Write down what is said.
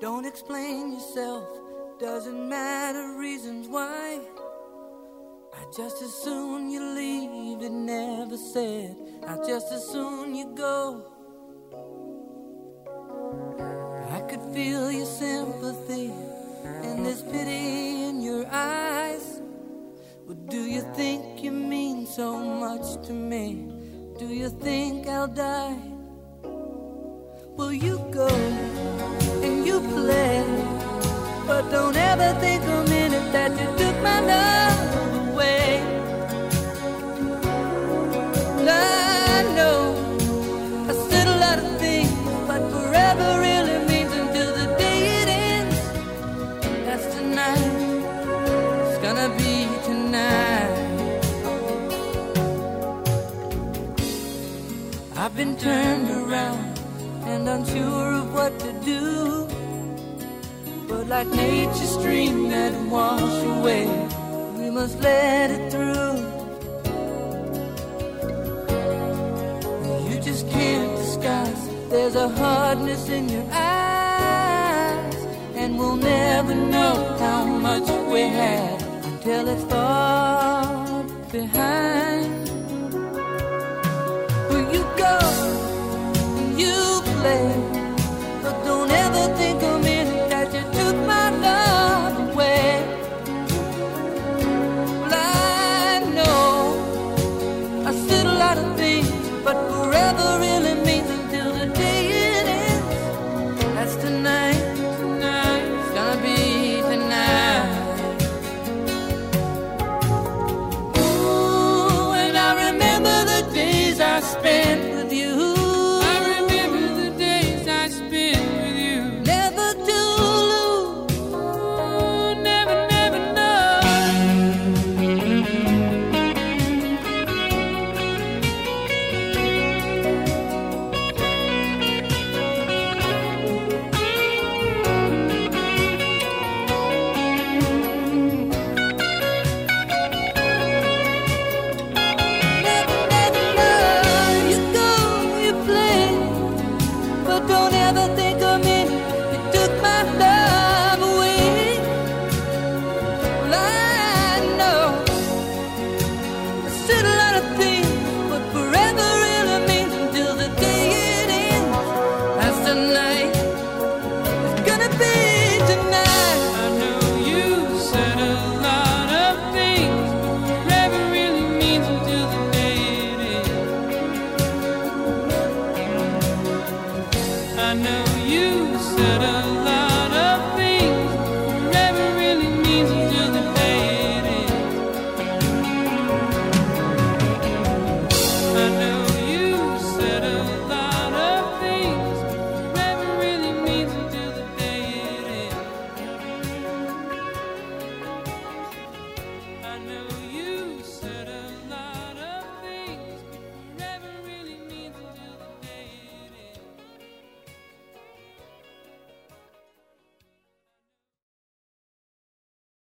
Don't explain yourself, doesn't matter reasons why. I just as soon you leave it never said. I just as soon you go. I could feel your sympathy and this pity in your eyes. Well, do you think you mean so much to me? Do you think I'll die? Will you go but don't ever think a minute that you took my love away. I know I said a lot of things, but forever really means until the day it ends. That's tonight. It's gonna be tonight. I've been turned around and unsure of what to do. But like nature's stream that wash away, we must let it through. You just can't disguise. There's a hardness in your eyes, and we'll never know how much we had until it's far been said a